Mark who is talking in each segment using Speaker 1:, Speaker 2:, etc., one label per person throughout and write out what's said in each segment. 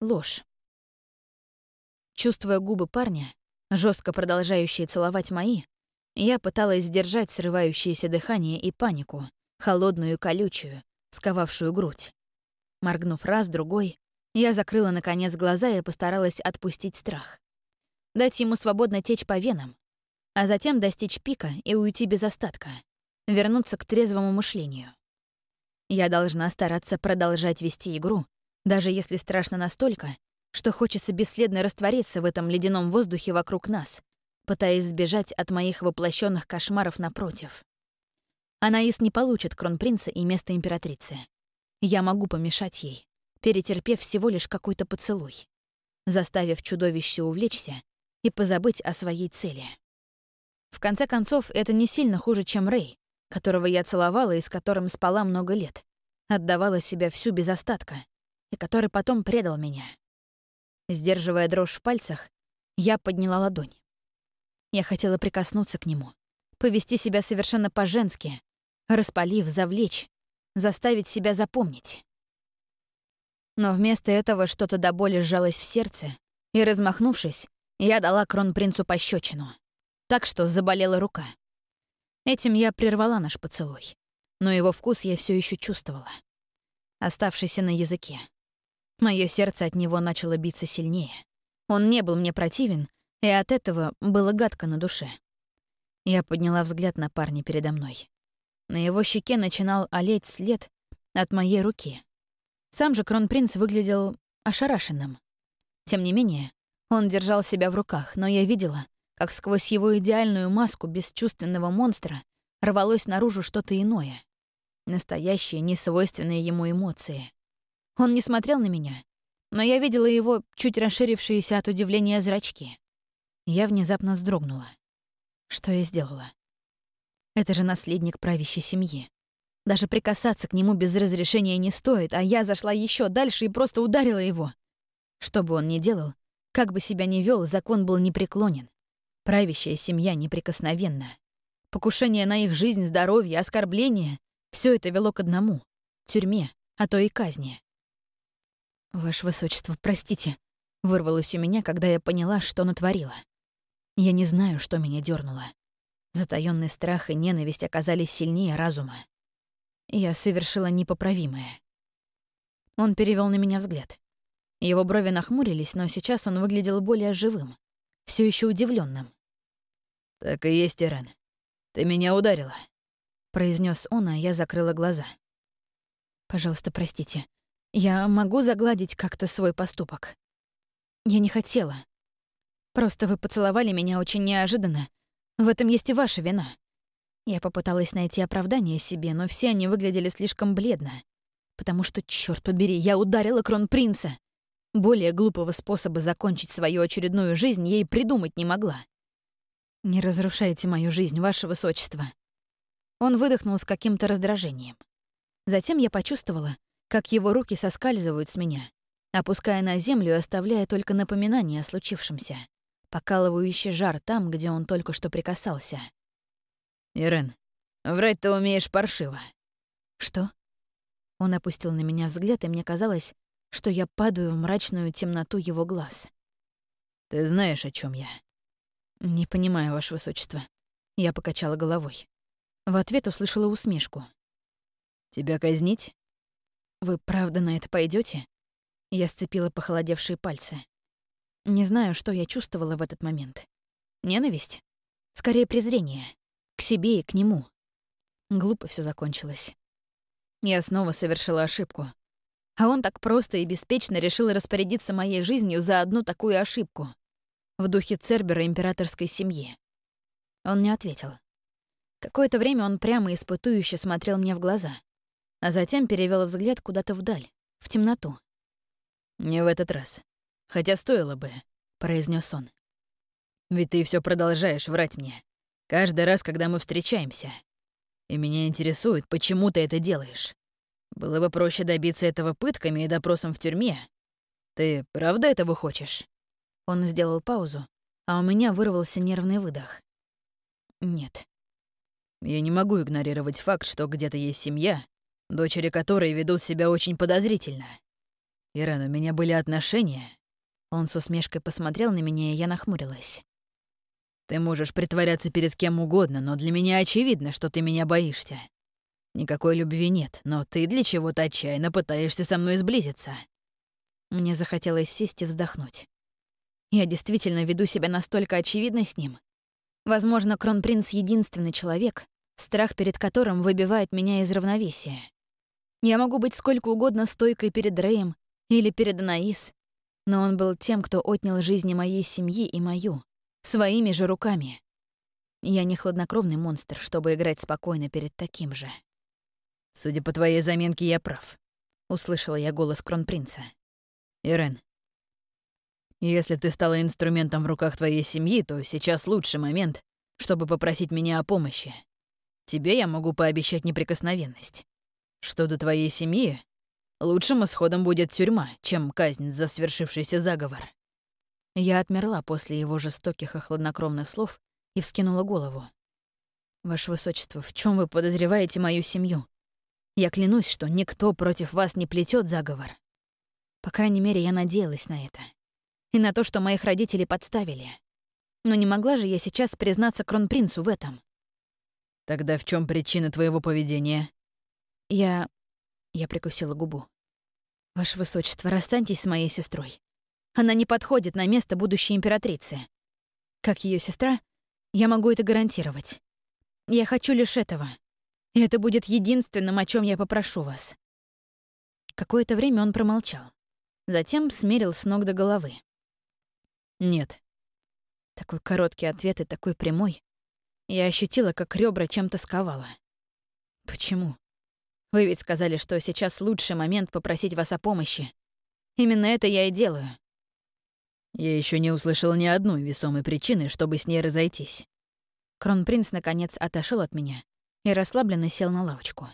Speaker 1: ложь. Чувствуя губы парня, жестко продолжающие целовать мои, я пыталась сдержать срывающееся дыхание и панику, холодную и колючую, сковавшую грудь. Моргнув раз, другой, я закрыла, наконец, глаза и постаралась отпустить страх. Дать ему свободно течь по венам, а затем достичь пика и уйти без остатка, вернуться к трезвому мышлению. Я должна стараться продолжать вести игру, даже если страшно настолько, что хочется бесследно раствориться в этом ледяном воздухе вокруг нас, пытаясь сбежать от моих воплощенных кошмаров напротив. Анаис не получит кронпринца и место императрицы. Я могу помешать ей, перетерпев всего лишь какой-то поцелуй, заставив чудовище увлечься и позабыть о своей цели. В конце концов, это не сильно хуже, чем Рэй, которого я целовала и с которым спала много лет, отдавала себя всю без остатка, и который потом предал меня. Сдерживая дрожь в пальцах, я подняла ладонь. Я хотела прикоснуться к нему, повести себя совершенно по-женски, распалив, завлечь, заставить себя запомнить. Но вместо этого что-то до боли сжалось в сердце, и, размахнувшись, я дала кронпринцу пощечину, так что заболела рука. Этим я прервала наш поцелуй, но его вкус я все еще чувствовала, оставшийся на языке. Мое сердце от него начало биться сильнее. Он не был мне противен, и от этого было гадко на душе. Я подняла взгляд на парня передо мной. На его щеке начинал олеть след от моей руки. Сам же кронпринц выглядел ошарашенным. Тем не менее, он держал себя в руках, но я видела, как сквозь его идеальную маску бесчувственного монстра рвалось наружу что-то иное. Настоящие, несвойственные ему эмоции. Он не смотрел на меня, но я видела его чуть расширившиеся от удивления зрачки. Я внезапно вздрогнула. Что я сделала? Это же наследник правящей семьи. Даже прикасаться к нему без разрешения не стоит, а я зашла еще дальше и просто ударила его. Что бы он ни делал, как бы себя ни вел, закон был непреклонен. Правящая семья неприкосновенна. Покушение на их жизнь, здоровье, оскорбление — все это вело к одному — тюрьме, а то и казни. «Ваше Высочество, простите», — вырвалось у меня, когда я поняла, что натворила. Я не знаю, что меня дернуло. Затаённый страх и ненависть оказались сильнее разума. Я совершила непоправимое. Он перевел на меня взгляд. Его брови нахмурились, но сейчас он выглядел более живым, все еще удивленным. «Так и есть, Ирен. Ты меня ударила», — произнес он, а я закрыла глаза. «Пожалуйста, простите. Я могу загладить как-то свой поступок. Я не хотела. Просто вы поцеловали меня очень неожиданно, в этом есть и ваша вина. Я попыталась найти оправдание себе, но все они выглядели слишком бледно. Потому что, черт побери, я ударила кронпринца. Более глупого способа закончить свою очередную жизнь и придумать не могла. «Не разрушайте мою жизнь, ваше высочество». Он выдохнул с каким-то раздражением. Затем я почувствовала, как его руки соскальзывают с меня, опуская на землю и оставляя только напоминание о случившемся покалывающий жар там, где он только что прикасался.
Speaker 2: «Ирен, врать ты умеешь паршиво».
Speaker 1: «Что?» Он опустил на меня взгляд, и мне казалось, что я падаю в мрачную темноту его глаз.
Speaker 2: «Ты знаешь, о чем я?»
Speaker 1: «Не понимаю, Ваше Высочество». Я покачала головой. В ответ услышала усмешку.
Speaker 2: «Тебя казнить?»
Speaker 1: «Вы правда на это пойдете? Я сцепила похолодевшие пальцы. Не знаю, что я чувствовала в этот момент. Ненависть? Скорее, презрение. К себе и к нему. Глупо все закончилось. Я снова совершила ошибку. А он так просто и беспечно решил распорядиться моей жизнью за одну такую ошибку. В духе Цербера императорской семьи. Он не ответил. Какое-то время он прямо испытующе смотрел мне в глаза, а затем перевел взгляд куда-то вдаль, в темноту.
Speaker 2: «Не в этот раз», Хотя стоило бы, произнес он. Ведь ты все продолжаешь врать мне. Каждый раз, когда мы встречаемся. И меня интересует, почему ты это делаешь. Было бы проще добиться этого пытками и допросом в тюрьме. Ты правда этого хочешь?
Speaker 1: Он сделал паузу, а у меня вырвался нервный выдох. Нет.
Speaker 2: Я не могу игнорировать факт, что где-то есть семья, дочери которой ведут себя очень подозрительно. Ирен, у меня были отношения. Он с усмешкой посмотрел на меня, и я нахмурилась. Ты можешь притворяться перед кем угодно, но для меня очевидно, что ты меня боишься. Никакой любви нет, но ты для чего-то отчаянно пытаешься со мной сблизиться.
Speaker 1: Мне захотелось сесть и вздохнуть. Я действительно веду себя настолько очевидно с ним. Возможно, Кронпринц — единственный человек, страх перед которым выбивает меня из равновесия. Я могу быть сколько угодно стойкой перед Рэем или перед Анаис, но он был тем, кто отнял жизни моей семьи и мою, своими же руками. Я не хладнокровный монстр, чтобы играть спокойно перед таким же.
Speaker 2: «Судя по твоей заминке, я прав», — услышала я голос Кронпринца. «Ирен, если ты стала инструментом в руках твоей семьи, то сейчас лучший момент, чтобы попросить меня о помощи. Тебе я могу пообещать неприкосновенность. Что до твоей семьи, лучшим исходом будет тюрьма, чем казнь за свершившийся заговор».
Speaker 1: Я отмерла после его жестоких и хладнокровных слов и вскинула голову. «Ваше Высочество, в чем вы подозреваете мою семью? Я клянусь, что никто против вас не плетет заговор. По крайней мере, я надеялась на это и на то, что моих родителей подставили. Но не могла же я сейчас признаться кронпринцу в этом.
Speaker 2: Тогда в чем причина твоего поведения?
Speaker 1: Я... Я прикусила губу. Ваше Высочество, расстаньтесь с моей сестрой. Она не подходит на место будущей императрицы. Как ее сестра, я могу это гарантировать. Я хочу лишь этого. И это будет единственным, о чем я попрошу вас. Какое-то время он промолчал. Затем смерил с ног до головы.
Speaker 2: «Нет».
Speaker 1: Такой короткий ответ и такой прямой. Я ощутила, как ребра чем-то сковало. «Почему? Вы ведь сказали, что сейчас лучший момент попросить вас о помощи. Именно это я и делаю».
Speaker 2: Я еще не услышал ни одной весомой причины, чтобы с ней разойтись.
Speaker 1: Кронпринц, наконец, отошел от меня и расслабленно сел на лавочку.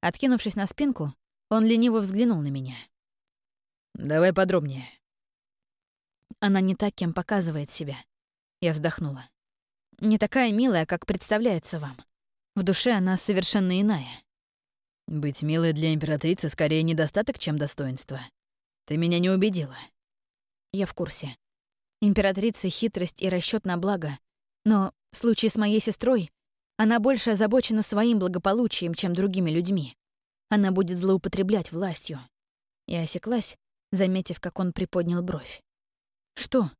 Speaker 1: Откинувшись на спинку, он лениво взглянул на меня.
Speaker 2: «Давай подробнее.
Speaker 1: Она не так, кем показывает себя. Я вздохнула. Не такая милая, как представляется вам. В душе она совершенно иная.
Speaker 2: Быть милой для императрицы скорее недостаток, чем достоинство. Ты меня не убедила.
Speaker 1: Я в курсе. Императрица — хитрость и расчет на благо. Но в случае с моей сестрой она больше озабочена своим благополучием, чем другими людьми. Она будет злоупотреблять властью. Я осеклась, заметив, как он приподнял бровь. «Что?»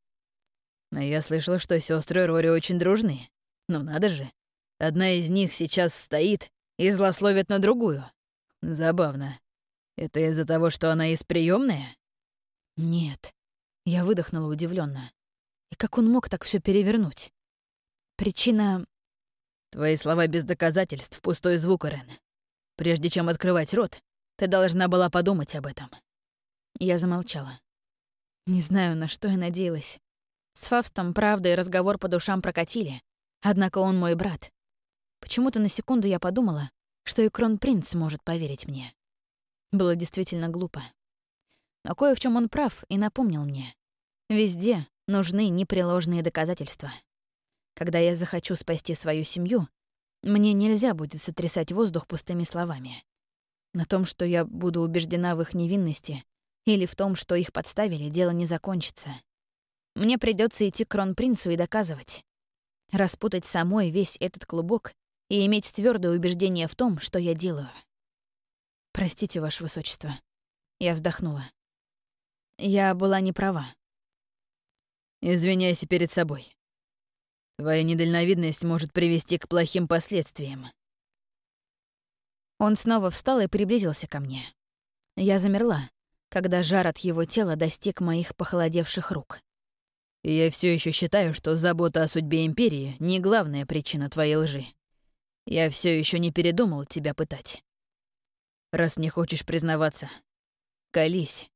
Speaker 2: «Я слышала, что сестры Рори очень дружны. Ну надо же. Одна из них сейчас стоит и злословит на другую. Забавно. Это из-за того, что она из приемная?
Speaker 1: «Нет». Я выдохнула удивленно. И как он мог так все перевернуть? Причина...
Speaker 2: Твои слова без доказательств — пустой звук, Рен. Прежде чем открывать рот, ты должна была подумать об этом.
Speaker 1: Я замолчала. Не знаю, на что я надеялась. С Фавстом правда и разговор по душам прокатили. Однако он мой брат. Почему-то на секунду я подумала, что и кронпринц может поверить мне. Было действительно глупо. Но кое в чем он прав и напомнил мне. Везде нужны непреложные доказательства. Когда я захочу спасти свою семью, мне нельзя будет сотрясать воздух пустыми словами. На том, что я буду убеждена в их невинности, или в том, что их подставили, дело не закончится. Мне придется идти к кронпринцу и доказывать. Распутать самой весь этот клубок и иметь твердое убеждение в том, что я делаю. Простите, Ваше Высочество. Я вздохнула. Я была не права.
Speaker 2: Извиняйся перед собой. Твоя недальновидность может привести к плохим последствиям.
Speaker 1: Он снова встал и приблизился ко мне. Я замерла, когда жар от его тела достиг моих похолодевших рук.
Speaker 2: «Я все еще считаю, что забота о судьбе Империи — не главная причина твоей лжи. Я все еще не передумал тебя пытать. Раз не хочешь признаваться, колись».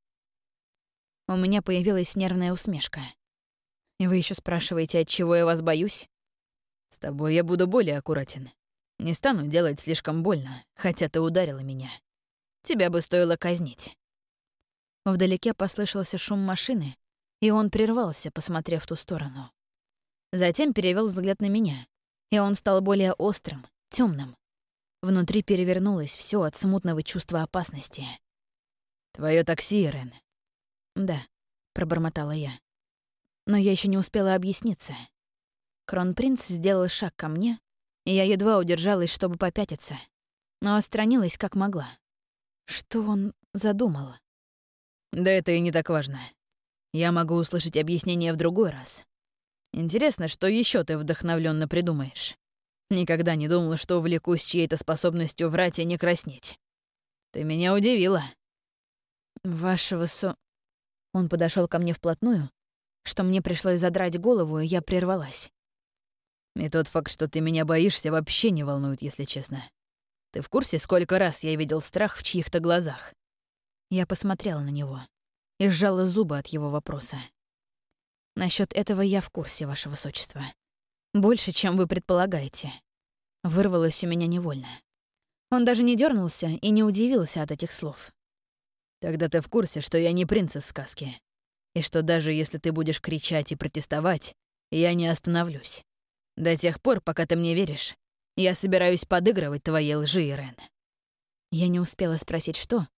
Speaker 1: У меня появилась нервная усмешка. И вы еще спрашиваете, от чего я вас боюсь?
Speaker 2: С тобой я буду более аккуратен. Не стану делать слишком больно, хотя ты ударила меня. Тебя бы стоило казнить.
Speaker 1: Вдалеке послышался шум машины, и он прервался, посмотрев в ту сторону. Затем перевел взгляд на меня, и он стал более острым, темным. Внутри перевернулось все от смутного чувства опасности.
Speaker 2: Твое такси, Рен.
Speaker 1: Да, пробормотала я. Но я еще не успела объясниться. Кронпринц сделал шаг ко мне, и я едва удержалась, чтобы попятиться, но отстранилась как могла. Что он задумал?
Speaker 2: Да это и не так важно. Я могу услышать объяснение в другой раз. Интересно, что еще ты вдохновленно придумаешь. Никогда не думала, что увлекусь чьей-то способностью врать и не краснеть. Ты меня удивила.
Speaker 1: Вашего со... Он подошел ко мне вплотную, что мне пришлось задрать голову, и я прервалась.
Speaker 2: И тот факт, что ты меня боишься, вообще не волнует, если честно. Ты в курсе, сколько раз я видел страх в чьих-то глазах?
Speaker 1: Я посмотрела на него и сжала зубы от его вопроса. Насчет этого я в курсе, ваше высочество. Больше, чем вы предполагаете. Вырвалось у меня невольно. Он даже не дернулся и не удивился от этих слов.
Speaker 2: Тогда ты в курсе, что я не принц из сказки. И что даже если ты будешь кричать и протестовать, я не остановлюсь. До тех пор, пока ты мне веришь, я собираюсь подыгрывать твоей лжи, Ирен.
Speaker 1: Я не успела спросить, что,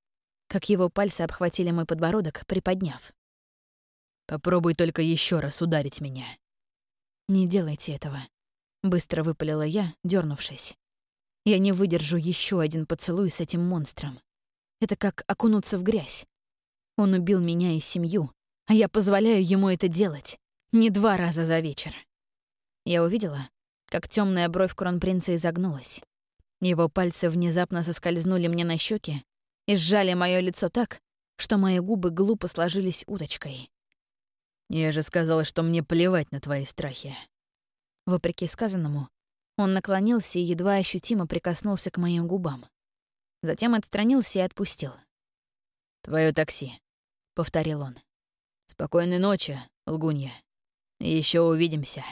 Speaker 1: как его пальцы обхватили мой подбородок, приподняв.
Speaker 2: Попробуй только еще раз ударить меня.
Speaker 1: Не делайте этого. Быстро выпалила я, дернувшись. Я не выдержу еще один поцелуй с этим монстром. Это как окунуться в грязь. Он убил меня и семью, а я позволяю ему это делать. Не два раза за вечер. Я увидела, как темная бровь кронпринца изогнулась. Его пальцы внезапно соскользнули мне на щеки и сжали мое лицо так, что мои губы глупо сложились уточкой.
Speaker 2: «Я же сказала, что мне плевать на твои страхи».
Speaker 1: Вопреки сказанному, он наклонился и едва ощутимо прикоснулся к моим губам. Затем отстранился и отпустил.
Speaker 2: «Твое такси», — повторил он. «Спокойной ночи, лгунья. Еще увидимся».